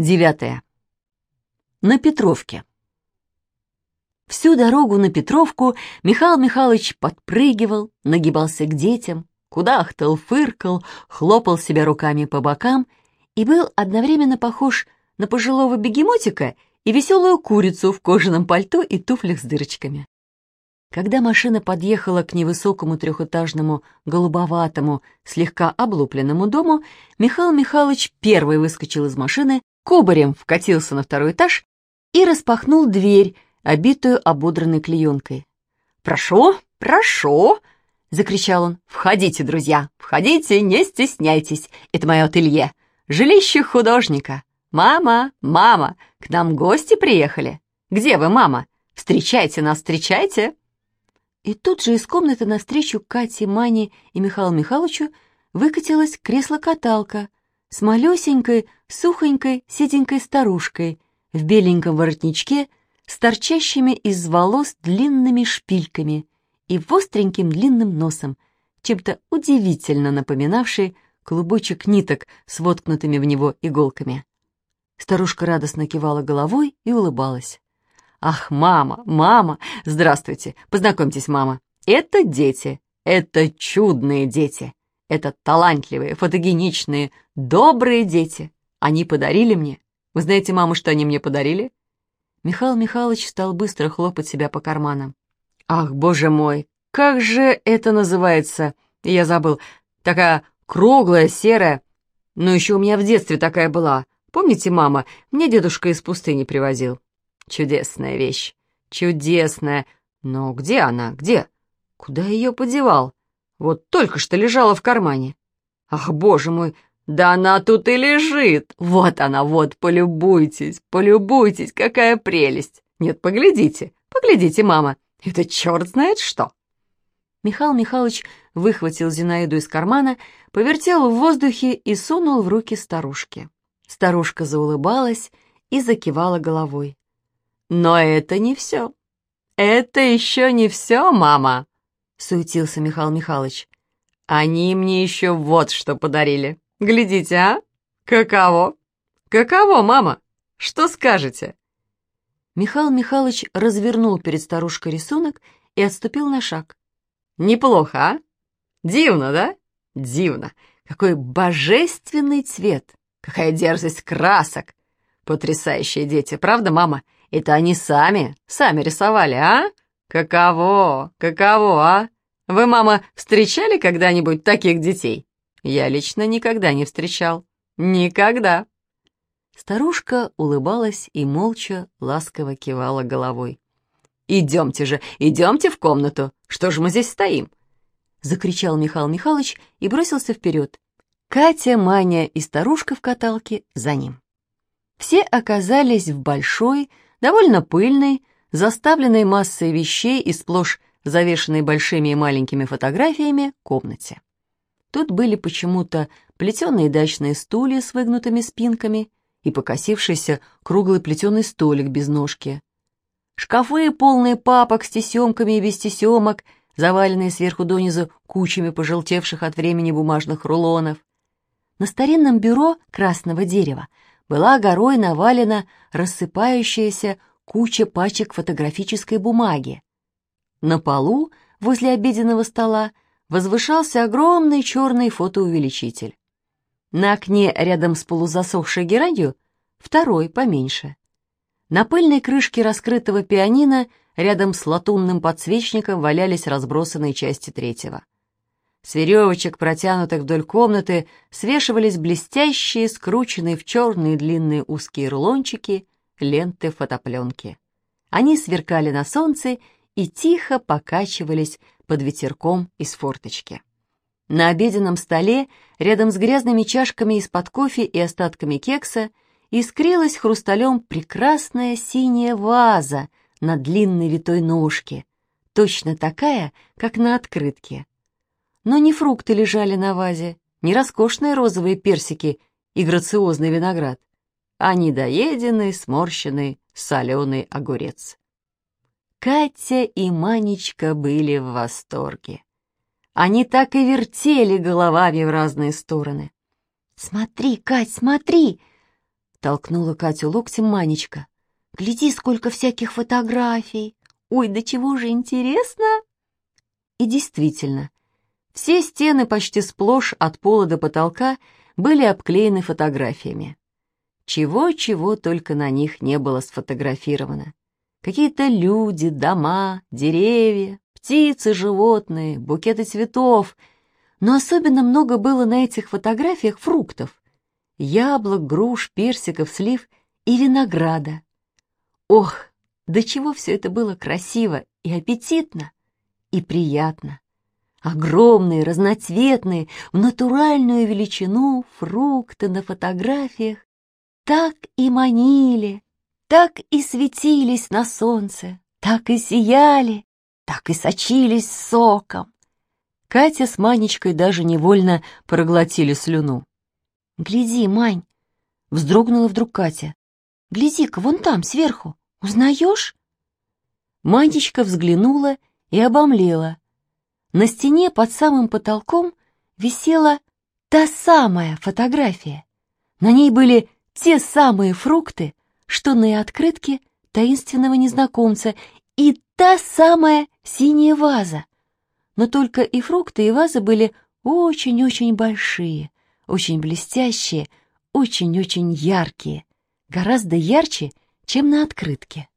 Девятое. На Петровке. Всю дорогу на Петровку Михаил Михайлович подпрыгивал, нагибался к детям, кудахтал, фыркал, хлопал себя руками по бокам и был одновременно похож на пожилого бегемотика и веселую курицу в кожаном пальто и туфлях с дырочками. Когда машина подъехала к невысокому трехэтажному, голубоватому, слегка облупленному дому, Михаил Михайлович первый выскочил из машины, кубарем вкатился на второй этаж и распахнул дверь, обитую ободранной клеенкой. «Прошу, прошу!» — закричал он. «Входите, друзья, входите, не стесняйтесь. Это мое ателье, жилище художника. Мама, мама, к нам гости приехали. Где вы, мама? Встречайте нас, встречайте!» И тут же из комнаты навстречу Кате, Мане и Михаилу Михайловичу выкатилась кресло-каталка с малюсенькой, сухонькой, седенькой старушкой в беленьком воротничке с торчащими из волос длинными шпильками и остреньким длинным носом, чем-то удивительно напоминавший клубочек ниток с воткнутыми в него иголками. Старушка радостно кивала головой и улыбалась. «Ах, мама, мама! Здравствуйте! Познакомьтесь, мама. Это дети. Это чудные дети. Это талантливые, фотогеничные, добрые дети. Они подарили мне. Вы знаете, мама, что они мне подарили?» Михаил Михайлович стал быстро хлопать себя по карманам. «Ах, боже мой, как же это называется? Я забыл. Такая круглая, серая. Но еще у меня в детстве такая была. Помните, мама, мне дедушка из пустыни привозил?» Чудесная вещь. Чудесная. Но где она? Где? Куда ее подевал? Вот только что лежала в кармане. Ах, боже мой, да она тут и лежит. Вот она, вот, полюбуйтесь, полюбуйтесь, какая прелесть. Нет, поглядите, поглядите, мама. Это черт знает что. Михаил Михайлович выхватил Зинаиду из кармана, повертел в воздухе и сунул в руки старушке. Старушка заулыбалась и закивала головой. Но это не все. Это еще не все, мама, суетился Михаил Михайлович. Они мне еще вот что подарили. Глядите, а? Каково? Каково, мама? Что скажете? Михаил Михайлович развернул перед старушкой рисунок и отступил на шаг. Неплохо, а? Дивно, да? Дивно. Какой божественный цвет. Какая дерзость красок. Потрясающие дети, правда, мама? Это они сами, сами рисовали, а? Каково, каково, а? Вы, мама, встречали когда-нибудь таких детей? Я лично никогда не встречал. Никогда. Старушка улыбалась и молча, ласково кивала головой. «Идемте же, идемте в комнату. Что же мы здесь стоим?» Закричал Михаил Михайлович и бросился вперед. Катя, Маня и старушка в каталке за ним. Все оказались в большой, довольно пыльной, заставленной массой вещей и сплошь завешенной большими и маленькими фотографиями комнате. Тут были почему-то плетеные дачные стулья с выгнутыми спинками и покосившийся круглый плетеный столик без ножки. Шкафы, полные папок с тесемками и без тесемок, заваленные сверху донизу кучами пожелтевших от времени бумажных рулонов. На старинном бюро красного дерева была горой навалена рассыпающаяся куча пачек фотографической бумаги. На полу, возле обеденного стола, возвышался огромный черный фотоувеличитель. На окне рядом с полузасохшей геранью второй поменьше. На пыльной крышке раскрытого пианино рядом с латунным подсвечником валялись разбросанные части третьего. С веревочек, протянутых вдоль комнаты, свешивались блестящие, скрученные в черные длинные узкие рулончики ленты фотопленки. Они сверкали на солнце и тихо покачивались под ветерком из форточки. На обеденном столе, рядом с грязными чашками из-под кофе и остатками кекса, искрилась хрусталем прекрасная синяя ваза на длинной витой ножке, точно такая, как на открытке. Но не фрукты лежали на вазе, не роскошные розовые персики и грациозный виноград, а недоеденный, сморщенный, соленый огурец. Катя и Манечка были в восторге. Они так и вертели головами в разные стороны. «Смотри, Кать, смотри! — толкнула Катю локтем Манечка. «Гляди, сколько всяких фотографий! Ой, да чего же интересно!» И действительно, все стены почти сплошь от пола до потолка были обклеены фотографиями. Чего-чего только на них не было сфотографировано. Какие-то люди, дома, деревья, птицы, животные, букеты цветов. Но особенно много было на этих фотографиях фруктов. Яблок, груш, персиков, слив и винограда. Ох, до чего все это было красиво и аппетитно, и приятно. Огромные, разноцветные, в натуральную величину фрукты на фотографиях так и манили, так и светились на солнце, так и сияли, так и сочились соком. Катя с Манечкой даже невольно проглотили слюну. «Гляди, Мань!» — вздрогнула вдруг Катя. «Гляди-ка, вон там, сверху. Узнаешь?» Манечка взглянула и обомлела. На стене под самым потолком висела та самая фотография. На ней были те самые фрукты, что на открытке таинственного незнакомца, и та самая синяя ваза. Но только и фрукты, и вазы были очень-очень большие, очень блестящие, очень-очень яркие, гораздо ярче, чем на открытке.